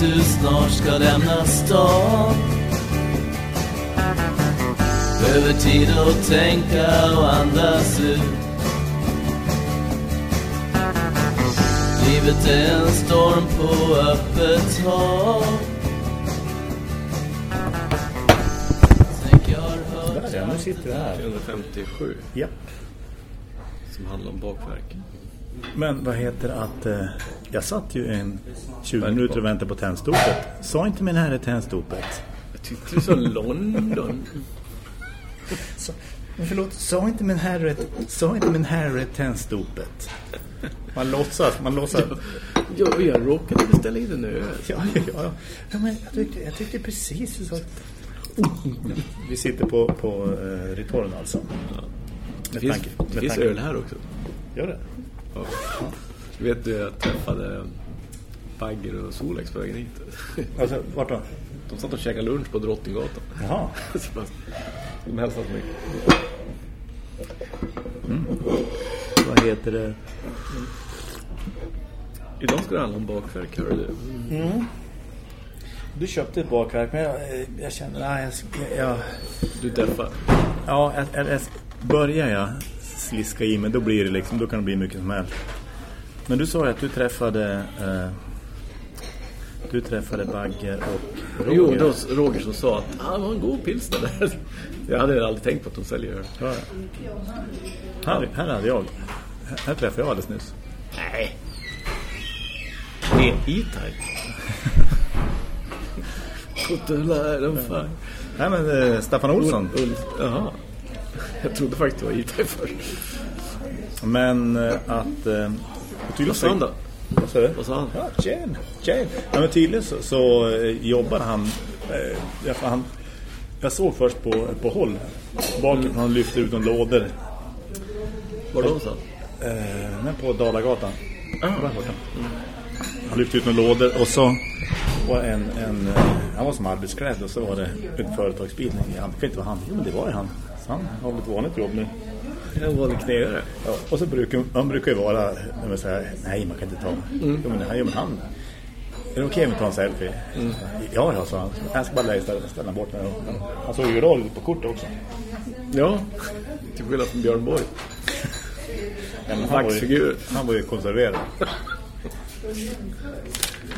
att du snart ska lämna stan Behöver tid att tänka och andas ut Livet är en storm på öppet hav ja, nu sitter det här. 357 Ja. som handlar om bakverk. Men vad heter att eh, jag satt ju en 20 minuter och väntade på tändstopet. Sa inte min herre tändstopet? Jag tyckte du sa London. Så, men förlåt, sa inte min herre, sa inte min herre tändstopet? Man låtsas, man låtsas. Ja, jag råkade beställa in en öl. Ja, ja, ja. ja men jag tyckte, jag tyckte precis du sa. Vi sitter på, på uh, Ritorn alltså. Det Med finns, det finns öl här också. Gör det? Ja. Du vet, jag träffade Bagger och Solex på vägen hit. Alltså, vart då? De satt och käkade lunch på Drottninggatan. Jaha. Så De hälsade på mig. Vad heter det? Idag ska det handla om bakverk, hör du. Du köpte ett bakverk, men jag, jag känner, nej, jag, jag, Du deffar. ja, jag, jag, jag, börjar jag sliska i men då blir det liksom, då kan det bli mycket som helst. Men du sa ju att du träffade eh, du träffade Bagger och Roger. Jo, var Roger som sa att ah, det var en god pilsner där. Jag hade aldrig tänkt på att de säljer öl. Ja. Här, här hade jag. Här, träffade jag alldeles nyss. Nej. Det är E-Type. Kottula, de fan. Nej men eh, Staffan Olsson. Jaha. Jag trodde faktiskt det var E-Type först. Men eh, att... Eh, Vad sa han då? Vad sa du? Vad sa han? Ja, tjän, tjän. Ja, men tydligen så, så eh, jobbar han, eh, han... Jag såg först på, på håll. Bakom han lyfter ut några lådor. Var då sa Eh, men på Dalagatan. Där borta. Han lyfte ut några lådor och så var en, en eh, han var som arbetsklädd och så var det en företagsbil. Han kan inte vara han. Jo, men det var ju han. Han har väl ett vanligt jobb nu. En vanlig knegare. Ja, och så brukar han brukar ju vara när man säger nej man kan inte ta. Jo, men, jo, men han är det okej om vi tar en selfie? Ja, ja, sa han. Jag ska bara lägga ställa, ställa bort mig. Han såg ju roll på kortet också. Ja, till skillnad från Björn Borg. Ja, men han, var ju, han var ju konserverad.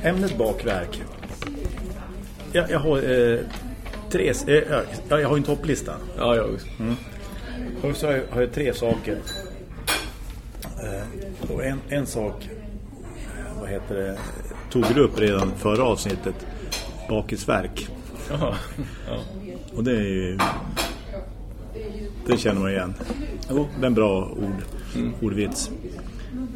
Ämnet bakverk. Jag, jag har eh, tre... Eh, jag, jag har en topplista. Ja, jag också. Och så har jag, tre saker. Eh, och en, en sak, eh, vad heter det, tog du upp redan förra avsnittet. Bakisverk. Ja. Och det är ju... Det känner man igen. Det är en bra ord, ordvits.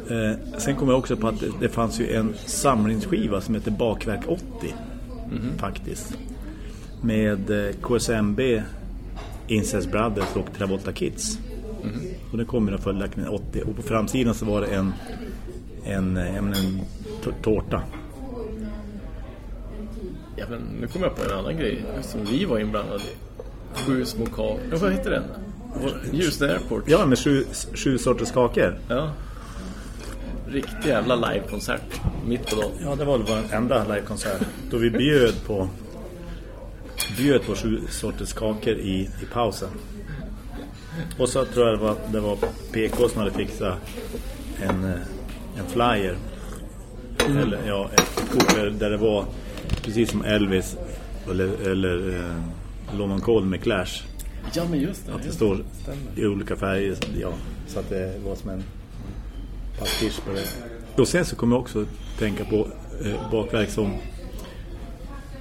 Eh, sen kom jag också på att det, det fanns ju en samlingsskiva som heter Bakverk 80. Faktiskt. Med eh, KSMB, Incest Brothers och Travolta Kids. Och det kommer den följaktligen 80. Och på framsidan så var det en, en, eh, en, en tårta. ja, men nu kommer jag på en annan grej som vi var inblandade i. Sju små kakor. Vad heter den? Houston Airport. Ja, med sju, sju sorters kakor. Ja. Riktig jävla livekonsert. Mitt på dagen. Ja, det var väl vår enda livekonsert. Då vi bjöd på bjöd på sju sorters kakor i, i pausen. Och så tror jag det var, det var PK som hade fixat en, eh, en flyer. Eller ja, ett kort där, det var precis som Elvis eller, eller eh, London Cole med Clash. Ja, men just det. Att det står i olika färger. Ja, så att det var som en pastisch på det. Och sen så kommer jag också tänka på eh, bakverk som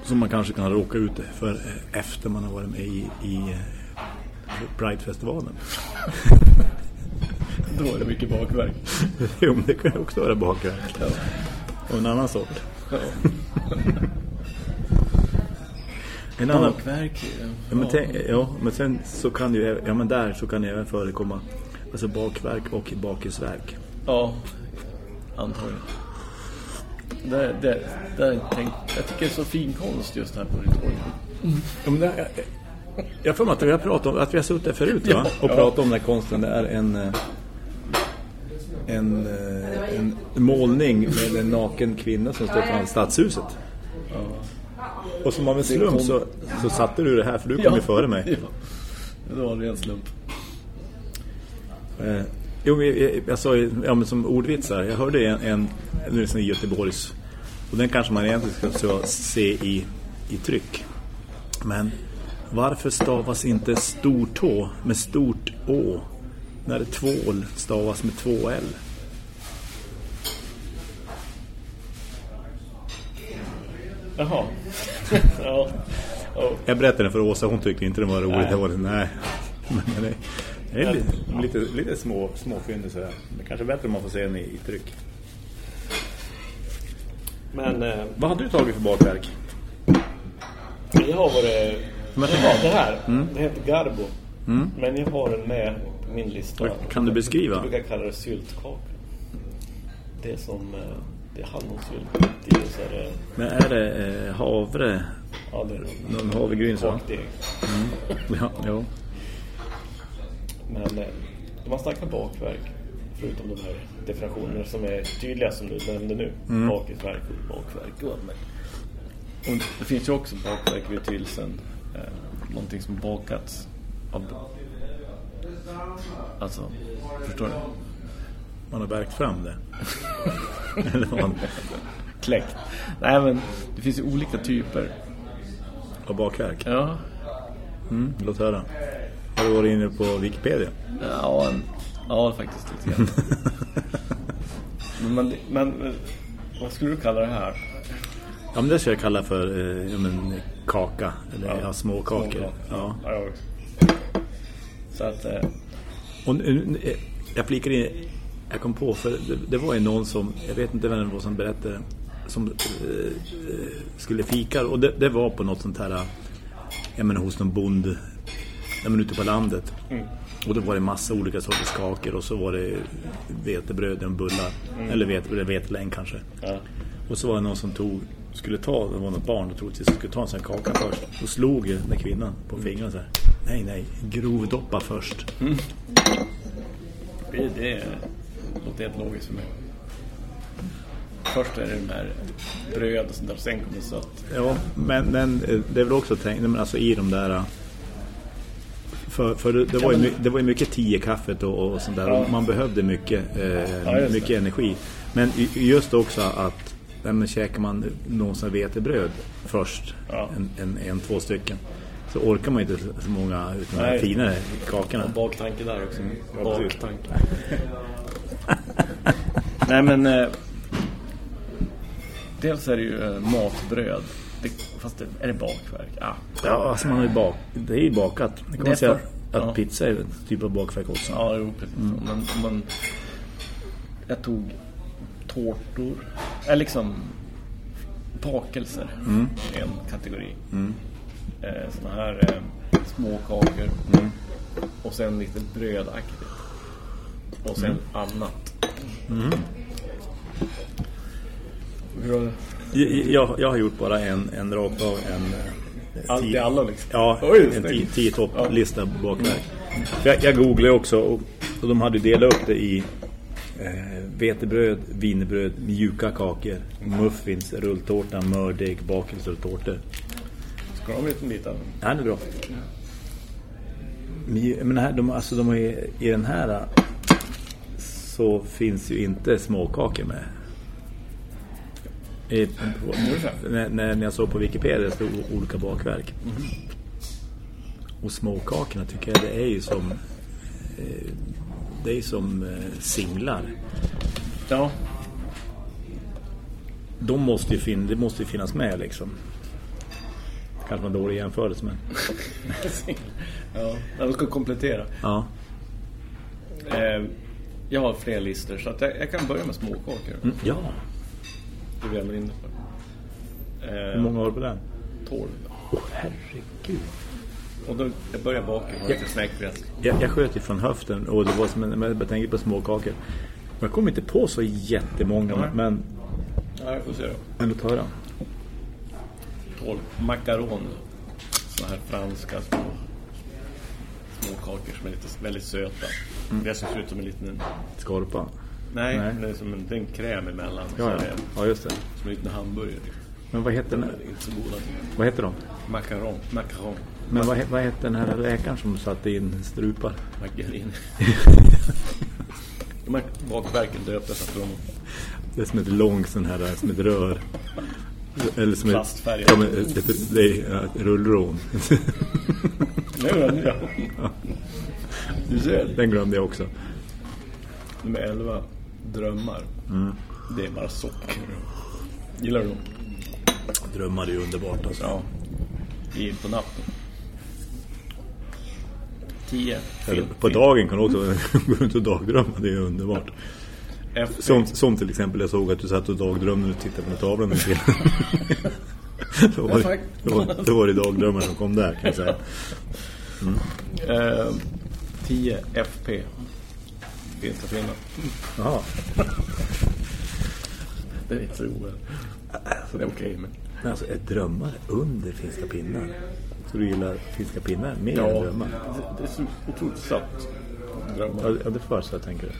som man kanske kan råka ut för eh, efter man har varit med i, i eh, Pride-festivalen. Då är det mycket bakverk. jo, men det kan ju också vara bakverk. Och en annan sort. Ja. En annan, Bakverk. Ja, men, tänk, ja, men sen så kan det ju, ja men där så kan det även förekomma alltså bakverk och bakisverk. Ja, antagligen. Det, det, det, tänk, jag tycker det är så fin konst just här på Ritorgen. Ja, men det, jag, jag har för mig att vi har pratat om att vi har suttit där förut va? och pratat om den här konsten. Det är en eh, en, eh, en målning med en naken kvinna som står framför stadshuset. Och som av en slump så, så satte du det här för du kom ju före mig. Ja, det var en ren slump. Jo, jag, jag, sa ju, ja, som ordvitsar, jag hörde en, en nu är det i Göteborgs och den kanske man egentligen ska se i, i tryck. Men varför stavas inte stortå med stort å när tvål stavas med två L? Jaha. ja. ja. Jag berättade den för Åsa, hon tyckte inte det var roligt. Nej. Jag var nej. Men det är lite, lite, lite små, små fynd sådär. Det är kanske är bättre om man får se den i, i tryck. Men eh, Vad har du tagit för bakverk? jag har varit... Men- Jaha, det här. Det heter Garbo. Men jag har den med på min lista. Kan du beskriva? Jag brukar kalla det syltkaka. Det är som... eh, Det är hallonsylt. Det är så här... eh, Men är det eh, havre? Ja, det är Någon havregryn så? bakdeg. Ja, ja. Men eh, de har starka bakverk. Förutom de här definitionerna som är tydliga som du nämnde nu. Mm. Bakverk och bakverk. Och, det finns ju också bakverk vid tylsen. Eh, någonting som bakats av... Alltså, förstår du? Man har verkt fram det. Eller vad man, Kläckt. Nej men, det finns ju olika typer. av bakverk. Ja. Mm, låt höra. Har du varit inne på Wikipedia? Ja, en, ja faktiskt lite grann. men, men, men, vad skulle du kalla det här? Ja, men det ska jag kalla för eh, ja, men, kaka. Eller ja, små kakor. Ja. Ja, jag också. Så att... Eh, Och eh, jag flikar in, jag kom på, för det, det var ju någon som, jag vet inte vem det var som berättade, som eh, skulle fika. Och det, det var på något sånt här, jag menar hos någon bond, jag menar ute på landet. Och då var det massa olika sorters kakor och så var det vetebröd och bullar. Eller vetebröd, vetelängd kanske. ja. Och så var det någon som tog, skulle ta, det var något barn och troligtvis skulle ta en sån kaka först. Och slog ju den kvinnan på fingrarna så här. Nej, nej, grovdoppa först. Det, det låter helt logiskt för mig. Först är det de här bröd och sånt där, och sen kommer sött. Ja, men, men eh, det är väl också tänkt, alltså i de där... För, för det, det, var ju, det var ju mycket tio kaffet och, och sånt där. Ja. Och man behövde mycket, eh, just mycket det. energi. Men just också att nej, men käkar man någon sån här vetebröd först, Ja. en, en, en, två stycken, så orkar man inte så- många utav de finare kakorna. Baktanke där också. Ja, precis. Baktanke. Nej men... Eh, dels är det ju eh, matbröd. Det, fast det, är det bakverk? Ja. Ja, alltså man har ju bak, det är ju bakat. Det kan man säga för- att ja. pizza är en typ av bakverk också. Ja, jo, precis. Men, men, jag tog tårtor. Eller liksom bakelser. En kategori. Eh, såna här eh, små kakor. Och sen lite brödaktigt. Och sen annat. Hur har jag, jag har gjort bara en, en rakt av en... eh, Allt i alla liksom? Ja, Oj, en tio, topplista bakverk. För Jag, jag googlade också och, och de hade delat upp det i eh, vetebröd, wienerbröd, mjuka kakor, muffins, rulltårta, mördeg, bakelser och tårtor. Ska de en liten bit av? Ja, det är bra. Men, här, de, alltså, de ju, i den här eh, så finns ju inte småkakor med. I, på, när, när jag såg på Wikipedia stod olika bakverk. Och småkakorna tycker jag det är ju som eh, det är som eh, singlar. Ja. De måste ju fin, det måste ju finnas med liksom. Kanske var en dålig jämförelse men ja. Jag ska komplettera. ja. Eh, jag har fler listor så att jag, jag kan börja med småkakor. Mm, ja. Det vi ändå inne. Eh, Hur många har du på den? 12. Åh herregud. Och då, jag börjar baka och lite snäckbrett. Jag, jag sköt ifrån höften och det var som en, jag tänkte på småkakor. Jag kom inte på så jättemånga Nej. men Ja, jag får se då. ändå ta höra. 12. Macaron. Såna här franska små, små kakor som är lite, väldigt söta. Det som ser ut som en liten... Skorpa. Nej, Nej. det är som en, det är en kräm emellan. Ja, ja. ja, just det. Som en liten hamburgare. Men vad heter den? Inte så goda. Vad heter de? Macaron. Macaron. Men vad, vad heter den här läkaren som satte in strupar? Margarin. De här bakverken döptes efter dem. Det är som ett långt sån här, som ett rör. Eller som ett, Plastfärgat. ja, men ett, ett, det är ett rullrån. Nu är den nya. Du ser. Den glömde jag också. Nummer 11. Drömmar. Det är bara socker. Gillar du dem? Drömmar är ju underbart alltså. Ja. I på natten. 10. Eller På dagen kan du också gå runt och dagdrömma, det är underbart. Som, som till exempel jag såg att du satt och dagdrömde och tittade på den tavlan med film. var det, var- då var det dagdrömmar som kom där kan jag säga. Eh, 10 FP. Finska finnar. Jaha. Det är inte så roligt. Så det är okej men. Men alltså, är drömmar under finska pinnar? Så du gillar finska pinnar mer Ja, än drömmar? det är så otroligt sött. Drömmar. Ja, det- ja, så jag tänker.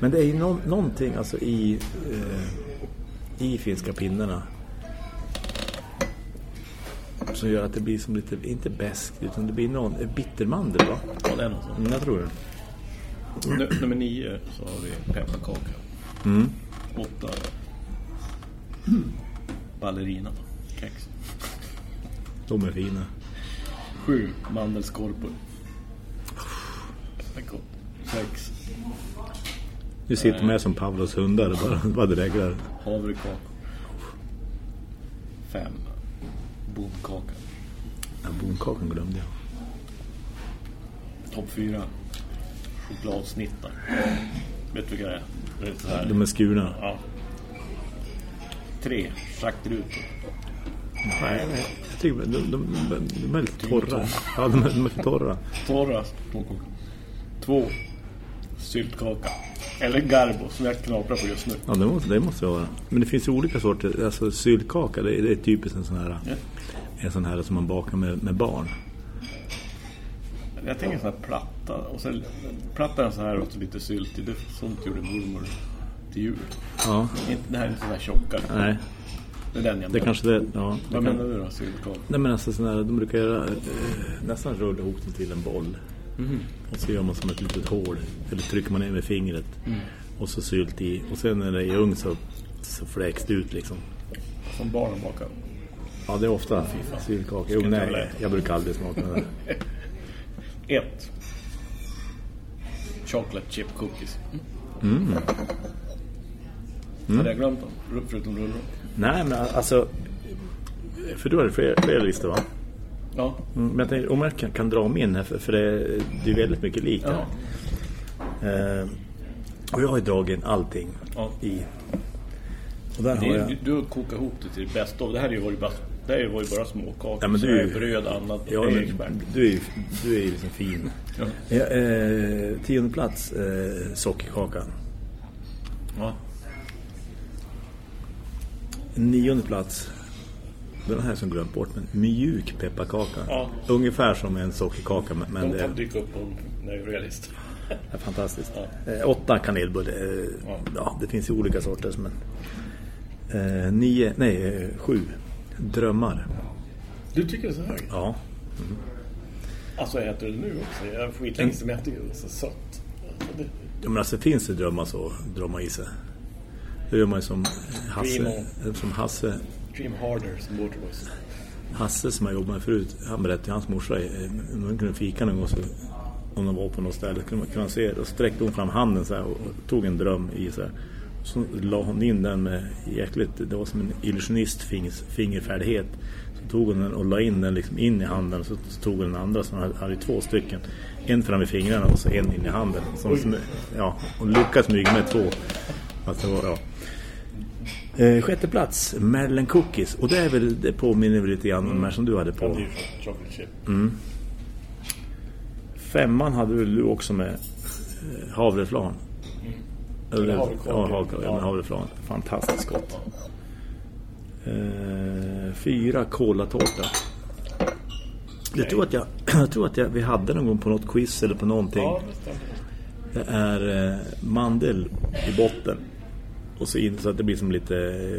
Men det är ju nå- någonting alltså i, eh, i finska pinnarna som gör att det blir som lite, inte bäst utan det blir någon bittermandel va? Ja, det är något sånt. Mm, jag tror det. Nu- Nummer 9 så har vi pepparkaka. Mm. 8. Ballerina. Kex. De är fina. 7. Mandelskorpor. Det är gott. 6. Du sitter med som Pavlos hundar och bara, bara dräglar. Havrekakor. 5. Bondkaka. Ja, bonkakan glömde jag. Topp 4. Chokladsnittar. Vet du vilka det är? Det är. De är skurna. Ja. 3. Schackrutor. Nej, nej. Jag tycker de, de, de, de är lite torra. Ja, de är, de är för torra. Torra småkakor. 2. Syltkaka. Eller garbo som jag knaprar på just nu. Ja, det måste det måste vara. Men det finns ju olika sorter. Alltså syltkaka, det är, det är typiskt en sån här... Ja. En sån här som man bakar med, med barn. Jag tänker sån här platta. Och sen är så här och så lite sylt i. Det sånt gjorde mormor till jul. Ja, det här är inte så här tjockare. nej. Det är den jag Det menar. kanske det... Ja, det Vad kan, menar du då? Syltkaka? Nej men alltså sån här, de brukar göra, eh, nästan rulla ihop den till en boll. Mhm. Och så gör man som ett litet hål. Eller trycker man ner med fingret. Mm. Och så sylt i. Och sen när det är ugn så, så fläks det ut liksom. Som barnen bakar. Ja, det är ofta syltkaka. Jo, nej, jag brukar aldrig smaka det. 1. Chocolate chip cookies. Mm. Hade jag glömt dem? Ru- Förutom rullor. Nej, men alltså... För du hade fler, fler listor va? Ja. Mm, men jag tänkte, om jag kan, kan dra min här, för, för det, det är väldigt mycket här. ja. Eh, och jag har ju dragit in allting Ja. i. Och där Det har jag... du, har kokat ihop det till det bästa. Det här är ju varit det är ju bara småkakor. Ja, men du- det är bröd, annat Ja, men du är ju du är ju liksom fin. Ja. Ja, eh, tionde plats, eh, sockerkakan. Ja. Nionde plats, den här som glömt bort, men mjuk pepparkaka. Ja. Ungefär som en sockerkaka, men, De det kan dyka upp på jag är realist. är fantastiskt. Ja. Eh, åtta kanelbulle. Eh, Ja. ja. det finns ju olika sorters, men... Eh, nio, nej, eh, sju. Drömmar. Du tycker det är så högt? Ja. Alltså jag äter det nu också. Jag är skitlänge men jag tycker det så sött. Alltså, det, Ja, men alltså finns det drömmar så drar man i sig. Det gör man ju som Hasse, Dream som Hasse, Dream harder som Waterboys. Hasse som jag jobbade med förut. Han berättade hans morsa, eh, man kunde fika någon gång så om de var på något ställe kunde man, kunde se, då sträckte hon fram handen så här och, och tog en dröm i sig. Så la hon in den med jäkligt, det var som en illusionist fingerfärdighet. Så tog hon den och la in den liksom in i handen och så, så tog hon den andra som hade, hade två stycken. En fram i fingrarna och så en in i handen. Som, som, ja, hon lyckades smyga med två. Var, ja. Eh, sjätte plats, Marilyn Cookies. Och det, är väl, det påminner väl lite grann om de här som du hade på. chip. Femman hade väl du också med eh, havreflan. Eller, ja, havre, ja. Men havreflan. Fantastiskt gott. Eh, fyra kolatårta. Jag tror att, jag, jag tror att jag, vi hade någon gång på något quiz eller på någonting. Ja, det är eh, mandel i botten. Och så in så att det blir som lite,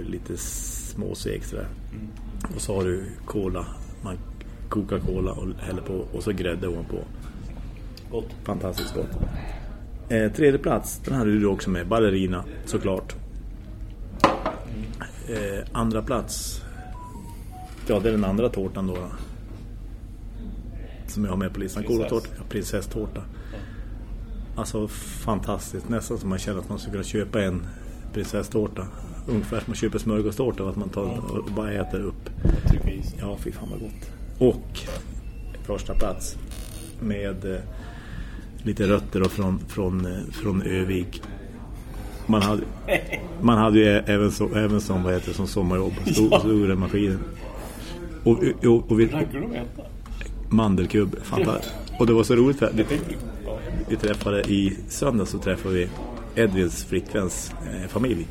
lite småseg sådär. Och så har du cola. Man kokar cola och häller på. Och så grädde ovanpå. Gott. Fantastiskt gott. Eh, tredje plats, den hade du också med. Ballerina, såklart. Eh, andra plats. Ja, det är den andra tårtan då. Som jag har med på listan. Prinsesstårta. Ja, prinsesstårta. Alltså fantastiskt. Nästan som man känner att man skulle kunna köpa en prinsesstårta. Ungefär som man köper smörgåstårta. Att man tar och bara äter upp. Ja, fy fan vad gott. Och första plats med eh, lite rötter då från, från, eh, från Övik. Man hade, man hade ju även, så, även som, vad heter som sommarjobb. Stod, Ja. stod i maskinen. Och, och, och vi, mandelkubb. Fantastiskt. Och det var så roligt för vi, vi träffade i söndag så träffade vi Edvins flickväns eh, familj.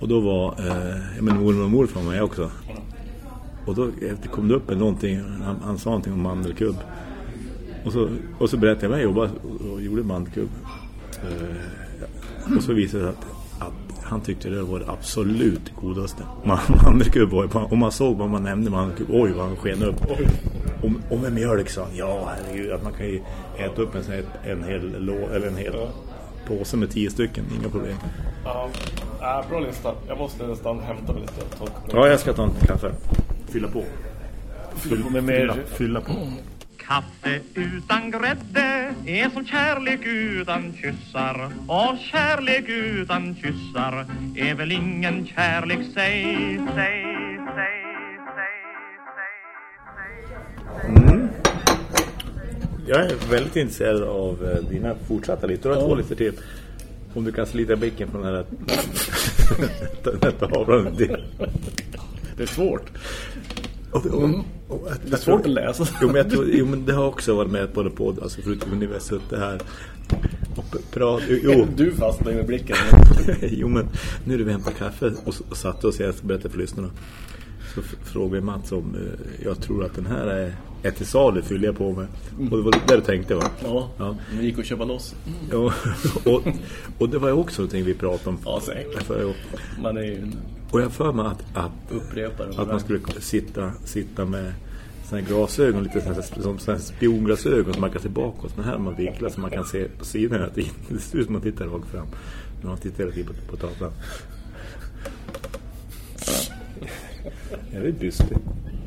Och då var eh, men mormor och morfar med också. Och då efter kom det upp någonting, han, han sa någonting om mandelkubb. Och så, och så berättade jag vad jag jobbade och, och gjorde mandelkubb. Eh, och så visade det sig att, att han tyckte det var det absolut godaste. Man- Mandelkubb var om man såg vad man nämnde mandelkubb, oj vad han sken upp. Och, och med mjölk sa han, ja herregud, att man kan ju äta upp en, en hel lå, eller en hel påse med tio stycken, inga problem. Ja, äh, bra lista. Jag måste nästan hämta mig lite. Ja, jag ska ta en kaffe. Fylla på. Fylla på med mer- Fylla, fylla på. Kaffe utan grädde är som kärlek utan kyssar Och kärlek utan kyssar är väl ingen kärlek Säg, säg, säg, säg, säg, säg, säg. Jag är väldigt intresserad av eh, dina fortsatta listor. Du har två listor till. Om du kan slita blicken från den här, den här tavlan. Det är svårt. Och, och, och, Det är svårt att läsa. Jo men, jag tror, jo, men det har också varit med på den podd. Alltså förutom när vi har suttit här och p- prat, jo, Du fastnar med blicken. jo men nu när vi hämtar kaffe och, och satte oss, jag ska berätta för lyssnarna. Så frågade Mats om eh, jag tror att den här är, är till salu, fyller jag på med. Och det var det du tänkte va? Ja, Ja. vi gick och köpa loss. Ja, och, och det var ju också någonting vi pratade om. Ja, säkert. Man är ju en och jag för mig att, att, att man skulle sitta, sitta med såna här glasögon, lite så här, som såna här spionglasögon som man kan se bakåt. Men här man vinklar så man kan se på tiden. Det ser ut som man tittar rakt fram. När man tittar hela på, på tavlan. Ja, det är dystert.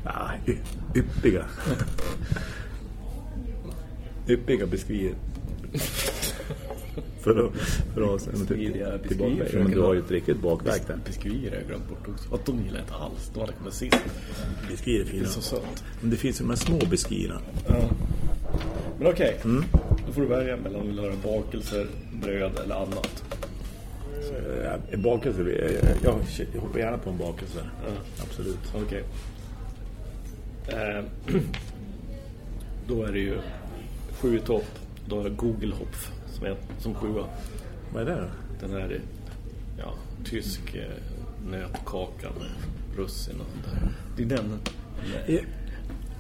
Ah, yppiga. Yppiga beskriver. För att, för att sen tillbaka. beskriver, Ja, men du har ju ett riktigt bakverk där. Biskvier har jag glömt bort också. Att de gillar inte alls. De hade kommit sist. Beskriver Det är fina. så sött. Men det finns ju de här små beskriverna. Ja. Men okej. Mm. Då får du välja mellan om du vill ha bakelser, bröd eller annat. Eh, En bakelse, eh, jag, jag hoppar gärna på en bakelse. Absolut. Okej. Eh, då är det ju sju topp. Då är Google Hopf som, är, som sjua. Vad är det? Den här ja, tysk eh, nötkaka med russin och där. Det är den Ja.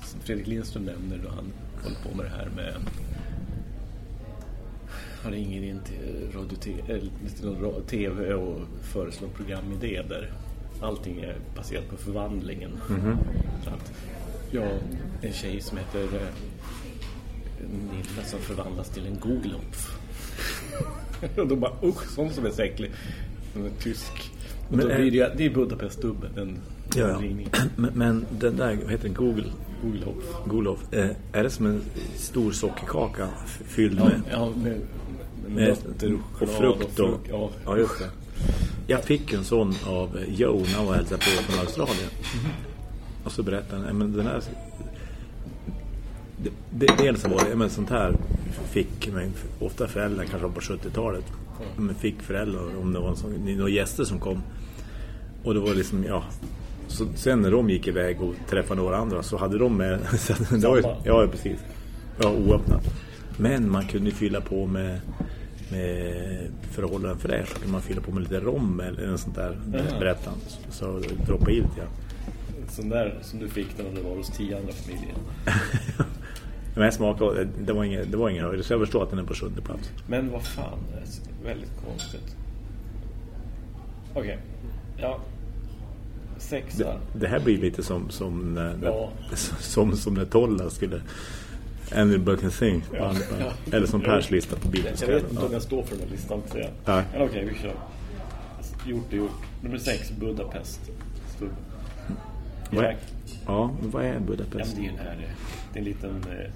som Fredrik Lindström nämner då han håller på med det här med han ringer in till radio till tv och föreslår programidé där allting är baserat på förvandlingen. Så att, ja, en tjej som heter eh, Nilla som förvandlas till en Googlehopf. och då bara usch, sån som är så äcklig. Som är tysk. Och Men då blir det, det är Budapest-dubben, den, Ja, den ja. Men, men den där, vad heter den? Google? Googlehopf. Golof. Eh, är det som en stor sockerkaka fylld Ja, med, ja med, med, med och choklad frukt? Och, Ja, ja, just det. Jag fick en sån av Joe när han var och hälsade på från Australien. Och så berättade han, "Nej, men den här... Det, det, dels så var det, men sånt här fick men, ofta föräldrar, kanske på 70-talet. Men fick föräldrar, om det var sån, några gäster som kom. Och det var liksom, ja... Så sen när de gick iväg och träffade några andra så hade de med... Så det var ja, precis. Ja, oöppnat. Men man kunde fylla på med, med för att hålla den fräsch kunde man fylla på med lite rom eller en sånt där Ja. berättan. Så, så droppa i lite grann. Sån där som du fick när du var hos tio andra familjer. Men jag smakade, det var ingen, det var ingen höjd. Så jag förstår att den är på sjunde plats. Men vad fan, väldigt konstigt. Okej. Ja. Sex Det, det här blir lite som som när, Ja. som, som när Tolla skulle Any Bucken Thing på Ja. Ja. Eller som Pers lista på Jag vet inte om jag står för den här listan. Så jag. Nej. Men okej, vi kör. Gjort är gjort. Nummer sex, Budapest. Stod. Vad är, ja, vad är Ja, Budapest? det är ju den här... en liten... Eh,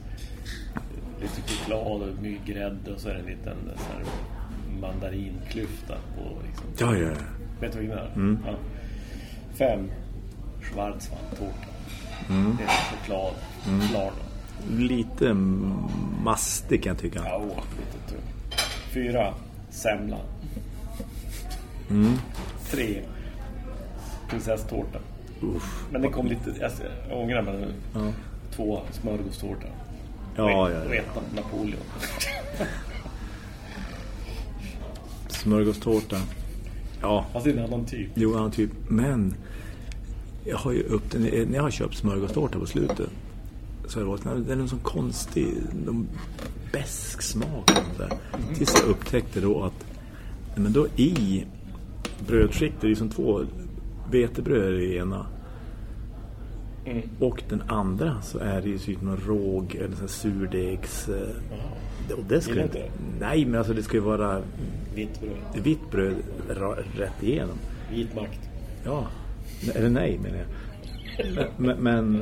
lite choklad och mycket grädde och så är det en liten eh, så här, mandarinklyfta på liksom. Ja, ja, ja. Vet du vad jag menar? Mm. Ja. Fem. Schwarzwaldtårta. Mm. Det är choklad. Klar då. Lite mastig kan jag tycka. Ja, åh, lite tung. Fyra. Semla. Mm. Tre. Prinsesstårta. Men det kom lite... Jag, jag ångrar mig nu. Ja. Två. Smörgåstårta. Ja, och, ja, ja. ettan. Napoleon. Smörgåstårta. Ja, Fast det är en annan typ. jo, annan typ. Men jag har ju upp den, när jag har köpt smörgåstårta på slutet så har det varit, den är en sån konstig, någon besk smak. Där. Tills jag upptäckte då att men då i brödskiktet, det är som två vetebröd i ena. Mm. Och den andra så är det ju typ någon råg eller sån surdegs... eh, Och det ska Gillar inte, nej, men alltså det ska ju vara Vitt bröd. vitt bröd rätt igenom. Vit makt. Ja, eller nej menar jag. Men, men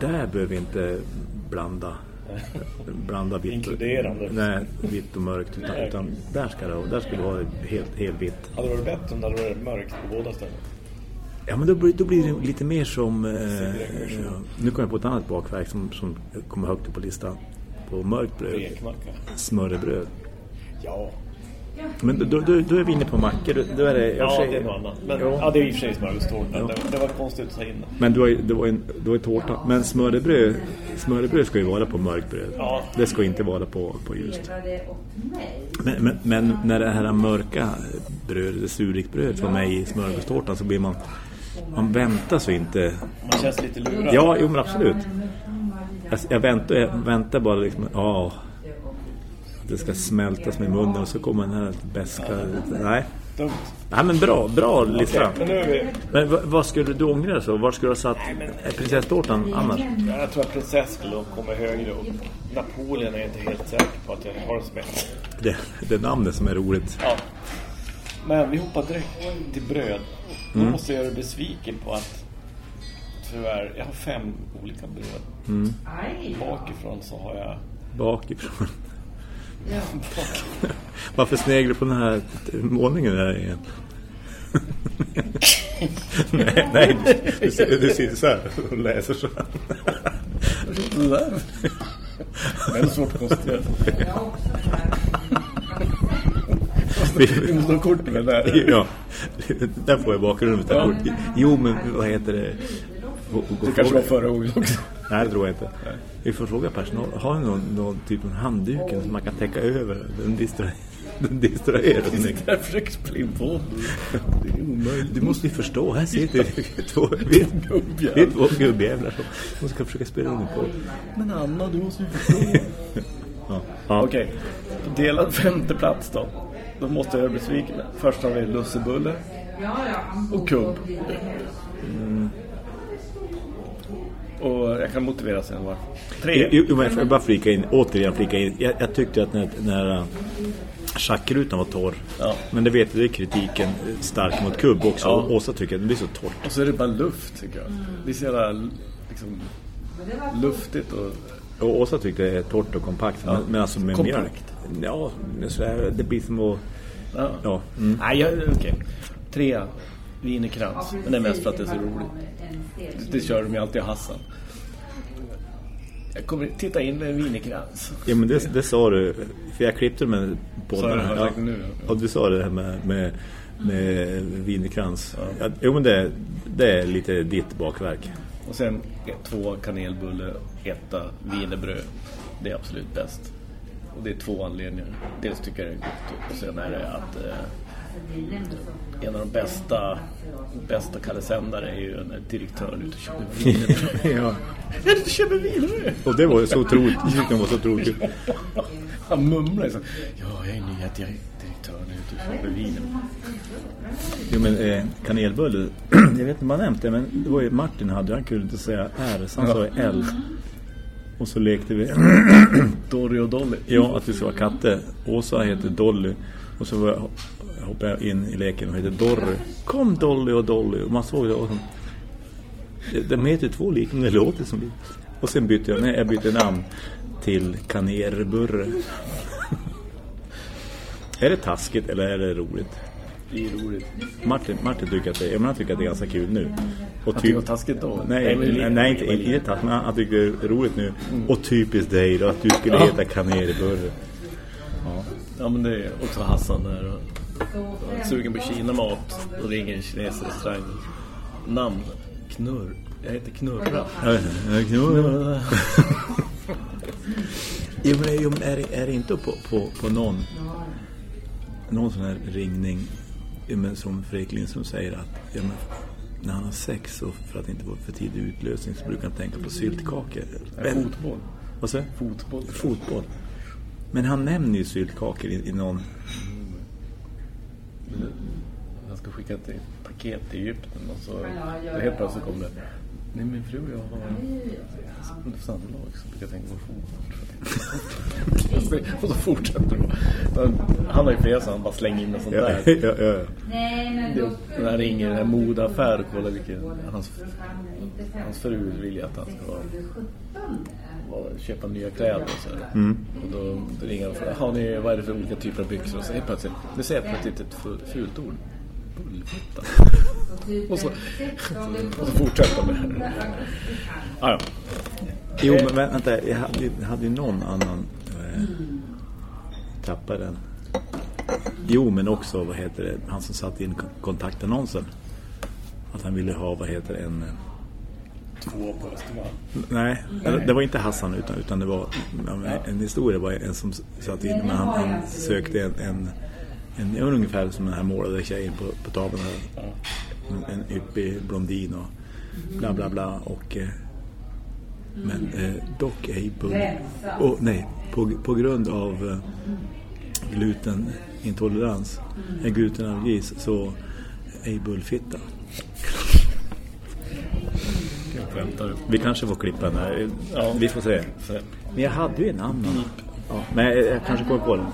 där behöver vi inte blanda blanda vitt Inkluderande. Nej, vitt och mörkt utan, utan där ska det där ska det vara helt, helt vitt. Hade det varit bättre om det hade varit mörkt på båda ställen? Ja men då, blir- då blir det lite mer som eh, nu kommer jag på ett annat bakverk som, som kommer högt upp på listan på mörkt bröd, smörrebröd. Ja. Men då, då, då är vi inne på mackor. Då, då är det, Ja, säger- det är något annat. Men, Ja. ja. det är i och för sig smörgåstårta. Ja. Det, det var konstigt att ta in. Men du har, det var en, det var en tårta. Men smörrebröd, smörrebröd ska ju vara på mörkt bröd. Ja. Det ska inte vara på, på ljust. Men, men, men när det här mörka brödet, surdegsbrödet var med i smörgåstårtan så blir man... Man väntar så inte... Man känns lite lurad. Ja, jo men absolut. Jag, jag, väntar, jag väntar bara liksom... Ja, det ska smältas med munnen och så kommer den här beska... Nej. Dumt. Nej men bra, bra lista. Okej, men vi... Men vad, skulle du ångra så? Var skulle du ha satt men- prinsesstårtan annars? Ja, Jag tror att prinsess skulle komma högre och Napoleon är jag inte helt säker på att jag har som bäst. Det, det är namnet som är roligt. Ja. Men vi hoppar direkt till bröd. Nu Mm. måste jag göra dig besviken på att tyvärr, jag har fem olika bröd. Mm. Bakifrån så har jag Bakifrån. Varför sneglar du på den här målningen där igen? nej, nej du, du, du sitter så här och läser så här. Väldigt svårt att konstatera. Vi- måste ha kort med det där. ja, där får jag bakgrunden. Ja. Jo, men vad heter det? Gå- gå- Det kanske var förra gången också. Nej, det tror jag inte. Vi får fråga personal. Har ni någon, någon typ av handduken som man kan täcka över? Den, distra, den distraherar. Jag försöker spela på. Det är omöjligt. Du måste ju förstå. Här sitter vi två, vi, vi två gubbjävlar som, som ska försöka spela in på. Men Anna, du måste ju förstå. Ja. Ja. Okej, delad femte plats då. Då måste jag bli besviken. Först har vi lussebulle och kubb. Mm. Och jag kan motivera sen varför. Tre. Jo, jo, men jag bara flika in, återigen flika in. Jag, jag tyckte att när, när äh, schackrutan var torr. Ja. Men det vet du, det är kritiken eh, stark mot kubb också. Ja. Och Åsa tycker att det blir så torrt. Och så är det bara luft tycker jag. Det är så jävla liksom, luftigt och... Och Åsa tyckte det är torrt och kompakt. Ja. Men, men alltså med Kompakt. mjölk. Ja, men det blir som att... Ja. Ja. Mm. Nej, jag, okej. Tre. Wienerkrans. Men det är mest för att det är så roligt. Det kör de ju alltid i Hassan. Jag kommer titta in med en wienerkrans. Ja men det, det sa du, för jag klippte med på Sa jag det nu? Ja, du sa det här med, med, med wienerkrans. Ja. jo men det, det är lite ditt bakverk. Och sen två kanelbulle, etta wienerbröd. Det är absolut bäst. Och det är två anledningar. Dels tycker jag det är gott och sen är det att eh, en av de bästa bästa kallesändare är ju en direktör ute och köper vin. ja. Jag ute och köper vin Och det var ju så otroligt. Jag det var så otroligt. Han mumlar liksom. Ja, jag är nyhetsdirektör nu ute och köper vin. Jo men eh, kanelbulle, jag vet inte om man nämnt det men det var ju Martin hade, han kunde inte säga R så han sa ju L. Och så lekte vi. Dory och Dolly. Ja, att vi ska vara katter. Åsa heter Dolly. Och så var jag, hoppade in i leken och heter Dorry. Kom Dolly och Dolly. Och man såg det. Och så, de heter ju två liknande låter som vi. Och sen bytte jag, nej, jag bytte namn till Kanerburre. är det taskigt eller är det roligt? Det är roligt. Martin, Martin tycker att det, jag menar, tycker att det är ganska kul nu. Och Att det taskigt då? Nej, nej, nej, inte, inte taskigt, men han tycker det är roligt nu. Och typiskt dig då, att du skulle heta Kanerburre. Ja. Ja, men det är också Hassan där. Och sugen på Kina-mat och ringer en kinesisk restaurang. Namn? Knurr. Jag heter Knurra. Ja, ja, knurra. Jo, men, jo, men är, det- är det inte på, på, på någon någon sån här ringning men som Fredrik Lindström säger att ja, men, när han har sex och för att inte få för tidig utlösning så brukar han tänka på syltkakor. Men- Fotboll. Vad säger Fotboll. Fotboll. Men han nämner ju syltkakor i, i någon... Jag ska skicka ett paket till Egypten och så och helt plötsligt kommer det. Nej, min fru och jag har samlag så brukar jag tänka på fotboll. och så fortsätter det. Han har ju fel så han bara slänger in en sån Ja, där. ja, ja, ja. Då... När han ringer den här modeaffär och kollar vilken hans, hans fru vill att han ska vara- köpa nya kläder och så här. Och då, ringer han och frågar, har ni, vad är det för olika typer av byxor? Och så helt plötsligt, nu säger jag plötsligt ett fu- fult ord. Bullfitta. Och så, och så fortsätter med det här. Ah, ja. Jo, men vänta, jag hade, jag hade ju någon annan eh, tappade den. Jo, men också, vad heter det, han som satt in kon- kontaktannonsen. Att han ville ha, vad heter det, en... Två på Östermalm. Nej, det- det var inte Hassan utan, utan det var en historia var en som satt in men han, han sökte en, en, en, en ungefär som den här målade tjejen på, på tavlan här. En, en yppig blondin och bla bla bla och eh, men eh, dock ej på, oh, nej, på, på grund av eh, glutenintolerans är glutenallergi så ej bullfitta. Skämtar. Vi kanske får klippa den här. Ja. Vi får se. Men jag hade ju en annan. Ja, men jag, jag kanske kommer på den.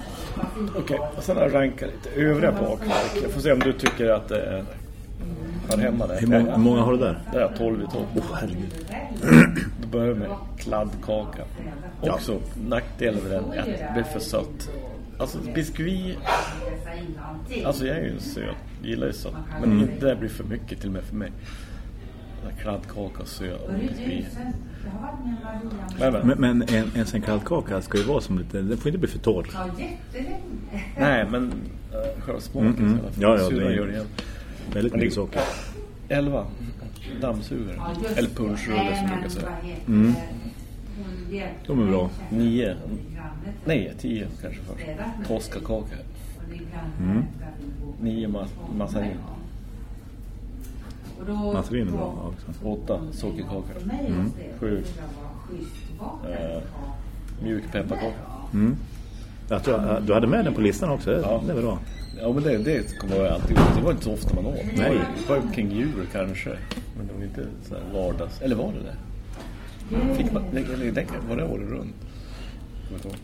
Okej, och sen har jag rankat lite övriga bakverk. Jag får se om du tycker att det är hör hemma där. Hur många, hur många har du där? Det är 12 i topp. Åh herregud. Då börjar vi med kladdkaka. Också nackdelen med den är att det blir för sött. Alltså biskvi, alltså jag är ju söt, gillar ju sött. Men det där blir för mycket till och med för mig. Kladdkaka och biskvi. Men, men. En, en sån kladdkaka ska ju vara som lite, den får inte bli för torr. Nej, men uh, själva smaken Mm, mm. Ja, ja, det är- gör det igen. Väldigt mycket socker. 11. Dammsugare. Eller punschrulle som kan säga. Mm. De är bra. 9. Nej, 10 kanske först. Toskakaka. Mm. 9 ma massarin. Massarin är bra också. 8 sockerkaka. 7 eh, mjuk pepparkaka. Mm. Jag tror, äh, du hade med den på listan också. Det, Ja. det var bra. Ja men det, det kommer jag alltid. Det var inte så ofta man åt. Nej. Var kring jul kanske. Men det var inte så här vardags. Eller var det det? Fick man, eller det var det året runt? Kommer inte ihåg.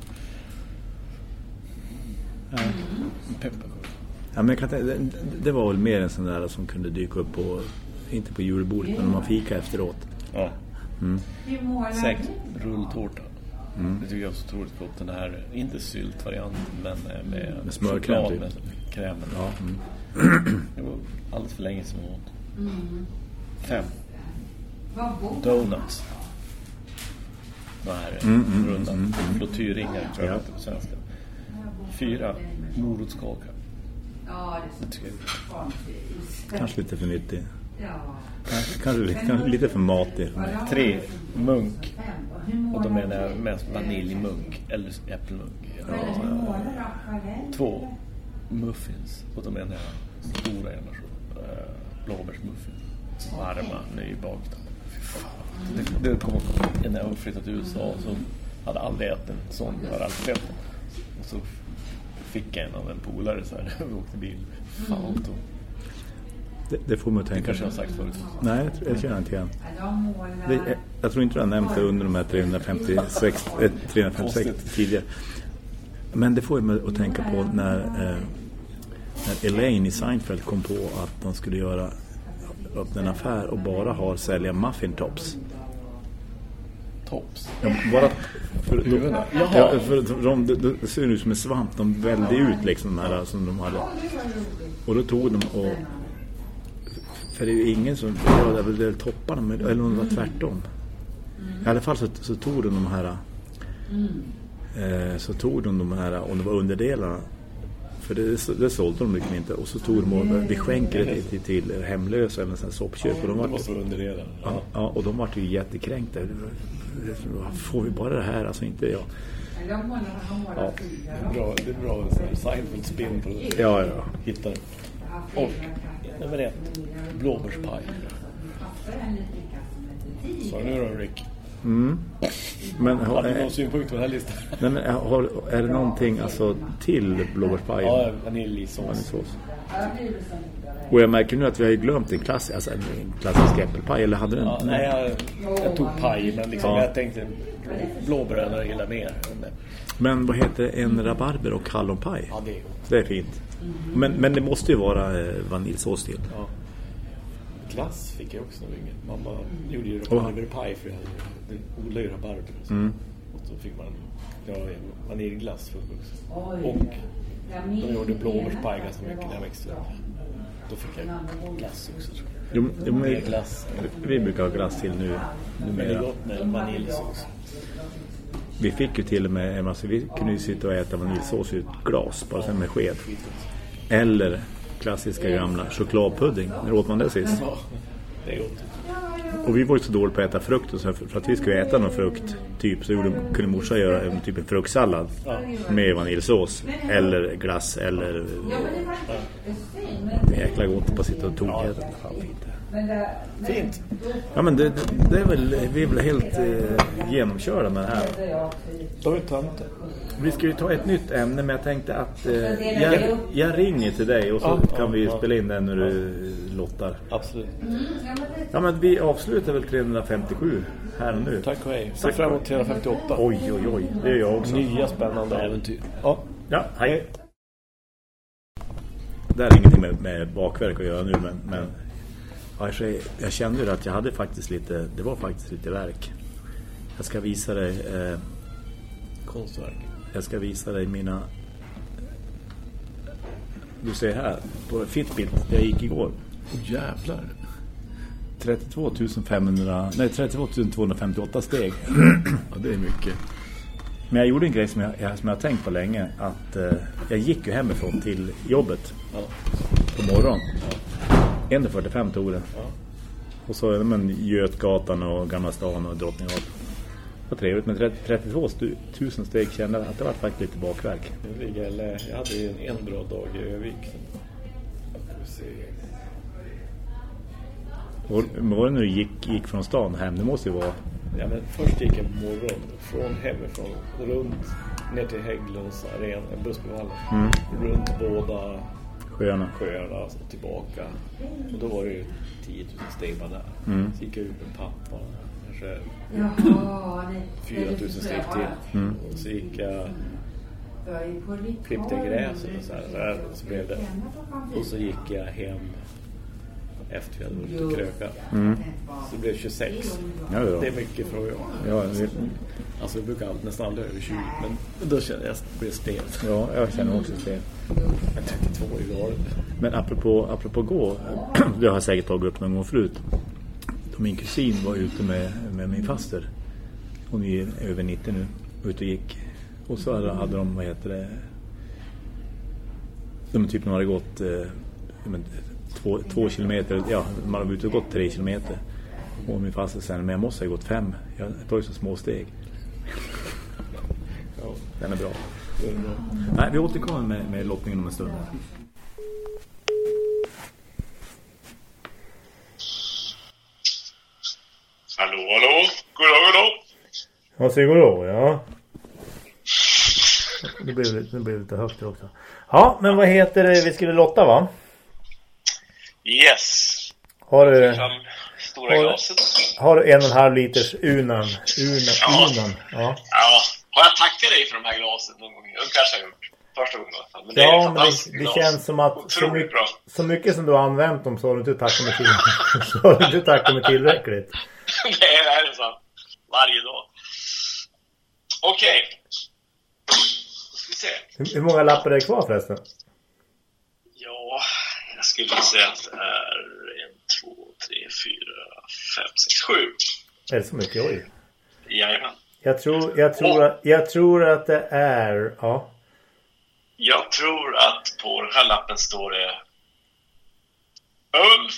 Ja, men jag kan, tänka- det, det var väl mer en sån där som kunde dyka upp på, inte på julbordet, men om man fika efteråt. Ja. Mm. Sex rulltårta. Det tycker jag är så otroligt gott. Den här, inte syltvarianten, men eh, med, Med smörkräm, choklad typ. med krämen. Ja, mm. Det var alldeles för länge sedan jag åt. Fem. Donuts. De här Mm, mm, runda mm, mm. flottyrringar tror jag Ja. på svenska. Fyra. Morotskaka. Ja, det är Det tycker jag. så konstigt. Kanske lite för nyttig. Ja. Kanske, kanske, lite- kanske lite för matig. Tre. Munk. Och då menar jag mest vaniljmunk eller äppelmunk. Ja. Två. muffins. Och de menar jag stora så. Eh, blåbärsmuffins. Varma, nybakta. Det, det kom när jag flyttade till USA så hade aldrig ätit en sån. Jag har aldrig den. Och så fick en av en polare så här. Vi åkte bil. Fan gott. Det, det får man Det tänka kanske jag har sagt förut. Nej, jag, jag känner inte igen. Det, jag, jag tror inte du har nämnt det under de här 356, eh, 356 tidigare. Men det får mig att tänka på när, eh, när Elaine i Seinfeld kom på att de skulle göra öppna en affär och bara ha sälja muffin tops. Ja, bara för, de, ja, för de, de, de ser ut som en svamp. De välde ut liksom de här som de hade. Och då tog de och... För det är ju ingen som... Ja, det är det topparna, men, eller om det var tvärtom. I alla fall så, så tog de de här... Eh, så tog de de här, om det var underdelarna. För det, det sålde de liksom inte. Och så tog de och vi skänker det till, till hemlösa eller en soppköp. Och de Det var, vara underredaren. Ja, ja, och de var ju jättekränkta. Får vi bara det här? Alltså inte jag. Ja. Bra, det är bra så här Seinfeld spin på det. Ja, ja. Hittar. Och nummer ett, blåbärspaj. Så nu då Rick. Men har, du är, någon synpunkt på den här listan? nej, men har, är det någonting alltså, till blåbärspajen? Ja, vaniljsås. Vaniljsås. Och jag märker nu att vi har ju glömt en, klass, alltså en klassisk äppelpaj. Eller hade den? Ja, nej, jag, jag tog paj, men liksom, Ja. jag tänkte blåbär jag gillar mer. Men vad heter en rabarber och hallonpaj? Ja, det är gott. Det är fint. Men, men det måste ju vara eh, vaniljsås till. Ja. Glass fick jag också när jag var yngre. Mamma gjorde ju rabarberpaj för jag odlade ju rabarber. och så. Mm. Och så fick man ja, vaniljglass för också. Oj. Och de gjorde blåbärspaj ganska mycket när jag växte upp. Då fick jag glass också tror jag. Jo, jo, men, glass. vi brukar ha glass till nu. Men det är numera. gott med vaniljsås. Vi fick ju till och med, alltså vi kunde ju sitta och äta vaniljsås i ett glas, bara sen med sked. Eller klassiska gamla chokladpudding. När åt man det sist? Ja, det är gott. Och vi var ju så dåliga på att äta frukt och så för, att vi skulle äta någon frukt typ så gjorde, kunde morsan göra en typ en fruktsallad med vaniljsås eller glass eller jäkla gott på att sitta och tokäta. Fan, fint. Fint. Ja men det, det, är väl, vi är väl helt eh, genomkörda med det här. Då har vi tömt det. Vi ska ju ta ett nytt ämne men jag tänkte att eh, jag, jag ringer till dig och så Ja, kan ja, vi ja. spela in den när du lottar. Absolut. Ja men vi avslutar väl 357 här och nu. Tack och hej. Se fram emot 358. Oj oj oj, det gör jag också. Nya spännande äventyr. Ja, ja hej. Det är ingenting med, med bakverk att göra nu men, men ja, jag, kände ju att jag hade faktiskt lite, det var faktiskt lite verk. Jag ska visa dig, eh, Konstverk. jag ska visa dig mina du ser här på Fitbit där jag gick igår. Åh jävlar. 32 500, nej 32 258 steg. Ja, det är mycket. Men jag gjorde en grej som jag, som jag har tänkt på länge att eh, jag gick ju hemifrån till jobbet Ja. på morgonen. 1.45 tog det. Ja. Och så men, Götgatan och Gamla stan och Drottninggatan. Vad trevligt, men 30 32 stu- 000 steg kände att det var faktiskt lite bakverk. Jag, hade ju en, en bra dag i Övik. Var det när du gick, gick från stan hem? Det måste ju vara... Ja, men först gick jag på morgon från hemifrån runt ner till Hägglunds arena, Bussbyvallen. Runt båda Sköna. sjöarna och tillbaka. Och då var det ju 10 000 steg bara där. Så gick jag ut med pappa. Kanske Jaha, nej. 4 000 steg till. Och så gick jag klippte gräset och så, här, så, här, så blev det. Och så gick jag hem efter vi hade varit och krökat. Så det blev 26. Ja, ja. Det är mycket för att göra. Ja, det- Alltså vi brukar nästan aldrig över 20. Men då kände jag att det blev stelt. ja, jag känner också det. Men 32 är. Men apropå, apropå gå, det har jag säkert tagit upp någon gång förut. Då min kusin var ute med, med min faster. Hon är över 90 nu. Ute och gick. Och så hade, de, vad heter det? De typ hade gått eh, två, två kilometer. Ja, man hade ute och gått tre kilometer. Och min faster sa, men jag måste ha gått fem. Jag tar ju så små steg. Ja. Den är bra. Nej, vi återkommer med, med lottningen om en stund. Här. Hallå, hallå. Goddag, goddag. Ja, säg goddag, ja. Det blev, det blev lite högt också. Ja, men vad heter det? Vi skulle lotta va? Yes. Har du, Har- har du en och en halv liters unan? Unan? Ja. unan ja. Ja. Har jag tackat dig för de här glasen någon gång? Det kanske jag har gjort. Första gången i alla fall. Men det är Ja, men det, det känns som att så mycket, så mycket som du har använt dem så har du inte tackat mig till. så har du inte tackat mig tillräckligt. Nej, det är sant. Varje dag. Okej. Då ska se. Hur, hur många lappar är det kvar förresten? Ja, jag skulle säga att det är en, två, tre, fyra, fem, sex, sju. Är det så mycket? Oj. Jajamän. Jag tror, jag tror, att, jag tror att det är... Ja. Jag tror att på den här lappen står det Ulf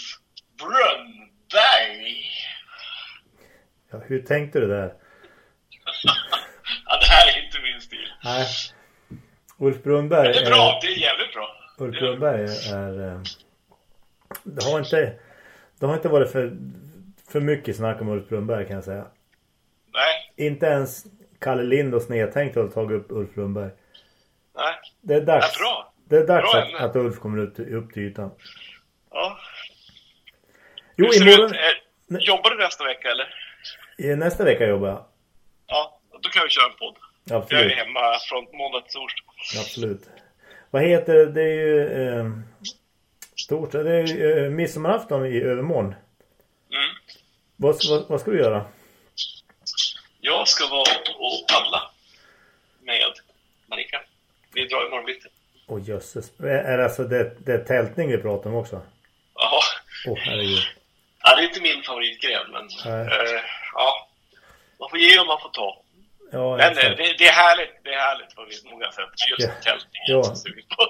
Brunnberg. ja. Hur tänkte du där? Ja, det här är inte min stil. Nej. Ulf Brunnberg Det är bra, det är jävligt bra. Ulf Brunnberg är... eh, Det har inte... Det har inte varit för, för mycket snack om Ulf Brunnberg kan jag säga. Nej, Inte ens Kalle Lind och Snedtänkt har tagit upp Ulf Brunnberg. nej. Det är dags. Ja, bra. Det är dags Bra att, ämne. att Ulf kommer upp till, upp till ytan. Ja. Jo, Hur ser imorgon, ut? Eh, Jobbar du nästa vecka eller? nästa vecka jobbar jag. Ja, då kan vi köra en podd. Jag Absolut. är hemma från måndag till torsdag. Absolut. Vad heter det? Det är ju eh, torsdag. Det är ju, eh, midsommarafton i övermorgon. Mm. Vad, vad, vad ska du göra? Jag ska vara och paddla med Marika. Vi drar imorgon bitti. Åh jösses. Är det alltså det, det är tältning vi pratar om också? Jaha. Åh herregud. Ja, det är inte min favoritgren, men eh, ja. Man får ge och man får ta. Ja, Men eh, det, det är härligt. Det är härligt på många sätt. Just Ja. tältning är Ja. jag så sugen på.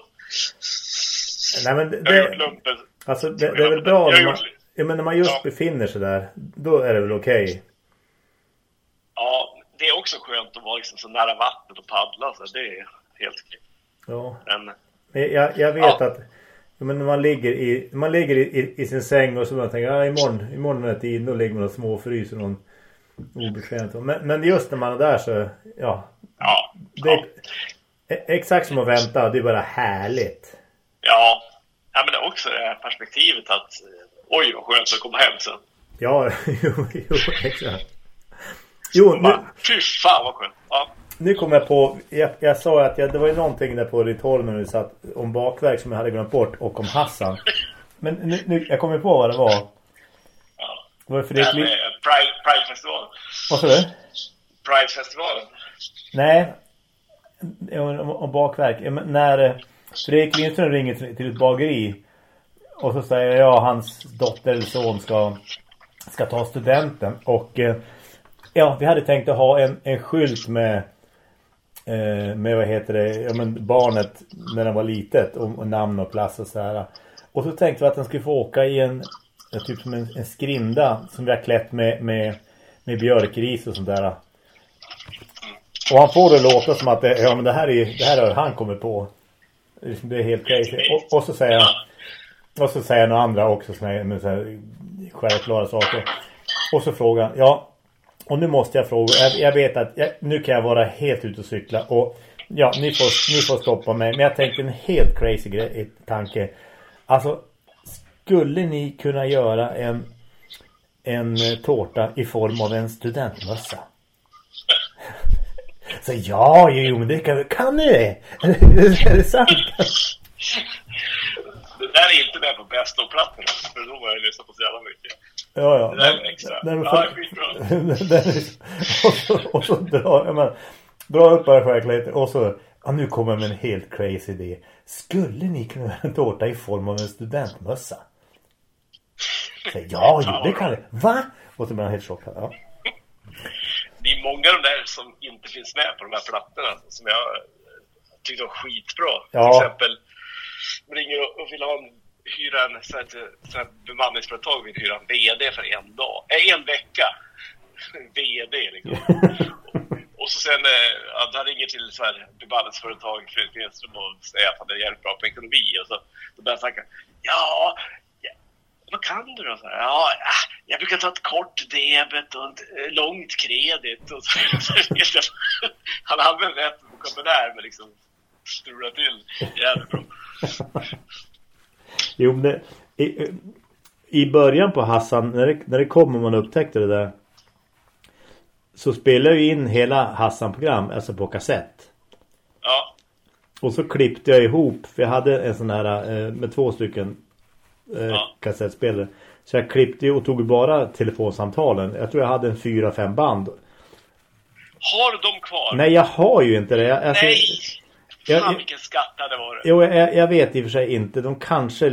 Nej men det, Jag har gjort det, lumpen. alltså, det, det är väl bra Jag när man, ja, men när man just Ja. befinner sig där. Då är det väl okej. Ja, det är också skönt att vara liksom så nära vattnet och paddla. Så det är helt okej. Ja. Men jag, jag vet Ja. att men man ligger i, man ligger i, i, sin säng och så man tänker ja, imorgon, imorgon här tiden då ligger man och småfryser någon obekvämt. Men, men just när man är där så ja. ja, Det ja, är e- exakt som att vänta. Det är bara härligt. ja. ja, men det är också det här perspektivet att eh, oj vad skönt att komma hem sen. Ja, jo, jo exakt. Jo, nu, Fy fan vad skönt. Ja, nu kom jag på. Jag, jag sa att jag, det var ju någonting där på Rittholm när vi satt om bakverk som jag hade glömt bort och om Hassan. Men nu, nu jag kommer på vad det var. ja. Det var ju Det Lind... Pride, Pride-festivalen. Vad sa du? Pride-festivalen. Nej. Om, om, bakverk. Men När eh, Fredrik Lindström ringer till, till ett bageri. Och så säger jag hans dotter eller son ska, ska ta studenten. Och eh, ja, vi hade tänkt att ha en, en skylt med eh, med vad heter det, ja, men barnet när den var litet och, och namn och plats och så här. Och så tänkte vi att den skulle få åka i en typ som en, en skrinda som vi har klätt med, med, med björkris och sånt där. Och han får det låta som att det, ja, men det här är det här har han kommit på. Det är helt crazy. Och, och så säger han och så säger några andra också som är med så här självklara saker. Och så frågar han, ja och nu måste jag fråga, jag, jag vet att jag, nu kan jag vara helt ute och cykla och ja, ni får, ni får stoppa mig. Men jag tänkte en helt crazy grej, eh, tanke. Alltså, skulle ni kunna göra en, en eh, tårta i form av en studentmössa? Så ja, jo, men det kan, kan ni det? Är det sant? Det där är inte med på bästa och plattorna. För då var jag lyssnat på så jävla mycket. Ja, ja. Det där är extra. Nej, men Ja, för- skitbra. Och, så, och så drar jag men, drar upp bara självklarhet och så ja, nu kommer jag med en helt crazy idé. Skulle ni kunna göra en tårta i form av en studentmössa? Så, ja, det kan det. Va? Och så blir han helt chockad. Ja. Det är många av de där som inte finns med på de här plattorna som jag tyckte var skitbra. Ja. Till exempel, ringer och vill ha en, hyra en så här, så här bemanningsföretag vill hyra en VD för en dag. Eh, en vecka. VD liksom. och, så sen, eh, ja, han ringer till så här bemanningsföretag, Fredrik Edström och säger att han är jävligt bra på ekonomi. Och så då börjar han snacka. Ja, ja, vad kan du då? Så här, ja, ah, jag brukar ta ett kort debet och ett eh, långt kredit. Och så, han använder rätt vokabulär men liksom strular till jävligt bra. Jo, men det, i, i början på Hassan, när det, när det kom och man upptäckte det där så spelade jag in hela Hassan-program, alltså på kassett. Ja, Och så klippte jag ihop, för jag hade en sån här eh, med två stycken eh, Ja. kassettspelare. Så jag klippte och tog bara telefonsamtalen. Jag tror jag hade en fyra, fem band. har du dem kvar? Nej, jag har ju inte det. Jag, alltså, Nej! Jag- Fan jag- vilken skatt det varit. Jo, jag, jag vet i och för sig inte. De kanske...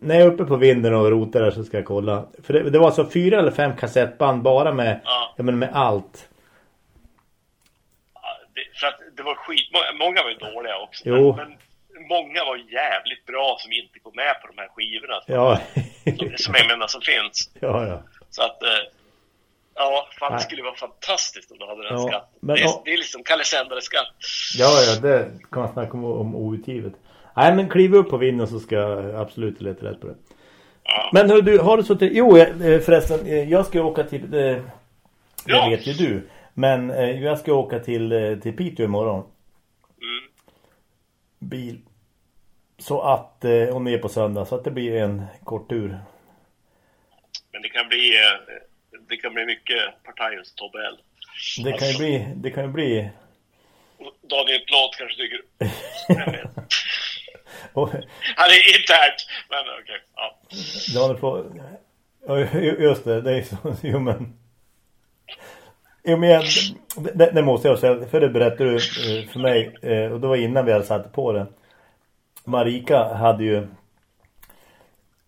När jag är uppe på vinden och rotar där så ska jag kolla. För det, det var alltså fyra eller fem kassettband bara med, Ja. ja. men med allt. Ja, det, för att det var skit. Många, var ju dåliga också. Jo. Men, men många var jävligt bra som inte kom med på de här skivorna. Som, Ja, som jag menar som finns. ja, ja. Så att... Eh, ja, fan det skulle vara fantastiskt om du hade den Ja, skatten. men- det, är, det är liksom Kalle Sändare-skatt. Ja, ja, det kan man snacka om, om outgivet. Nej, men kliv upp på vinden så ska jag absolut leta rätt på det. Ja. Men hör du, har du så till... Jo, jag- eh, förresten, eh, jag ska åka till... eh, Det Ja. vet ju du. Men eh, jag ska åka till, eh, till Piteå imorgon. Mm. Bil. Så att, eh, och ner på söndag. Så att det blir en kort tur. Men det kan bli... Det kan bli mycket partaj hos Tobbe L. Det kan ju bli... Det kan ju bli... Daniel Plåt kanske tycker... Jag vet. Och, Han är internt, men okej. ja. Daniel på... Ja, ju- just det, det är så... Jo, men... Jo, men jag, det, det måste jag säga, för det berättade du eh, för mig. eh, Och det var innan vi hade satt på det. Marika hade ju...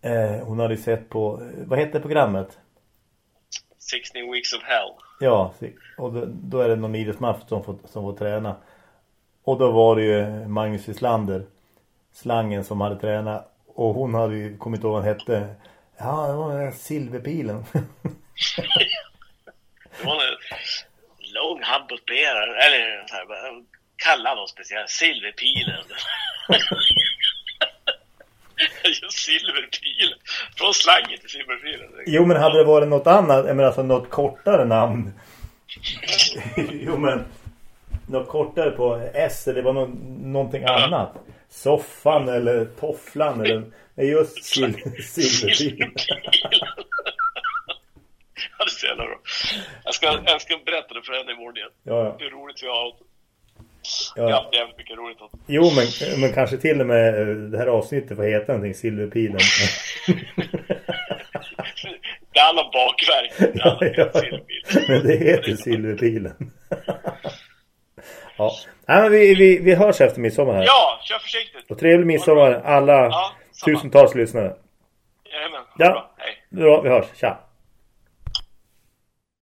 Eh, hon hade ju sett på... Vad heter programmet? 16 weeks of hell. Ja, och då, då är det någon idrottsmatch som får, som får träna. Och då var det ju Magnus Wislander, slangen som hade tränat. Och hon hade ju kommit ihåg vad han hette. Ja, det var den där silverpilen. Det var en lång hamburgare, eller så här, vad- kalla något speciellt, silverpilen. Just silverpilen. Från slangen till silverpilen. jo, men hade det varit något annat, jag menar alltså något kortare namn. jo, men något kortare på S, eller det var nå någonting annat. Soffan eller tofflan eller nej, just sil silverpilen. Ja, det är så jävla bra. Jag ska, jag ska berätta det för henne imorgon igen. Ja, ja. Hur roligt vi har haft. Ja. har haft jävligt mycket roligt åt. Jo, men, men kanske till och med eh, det här avsnittet får heta någonting, Silverpilen. Det handlar om bakverk. Det handlar Ja, ja. silverpilen. men det heter Silverpilen. ja, Nej, men vi, vi, vi hörs efter midsommar här. Ja, kör försiktigt. Och trevlig midsommar alla Ja, tusentals lyssnare. Jajamän. Ja. Bra. Hej. Bra, vi hörs. Tja!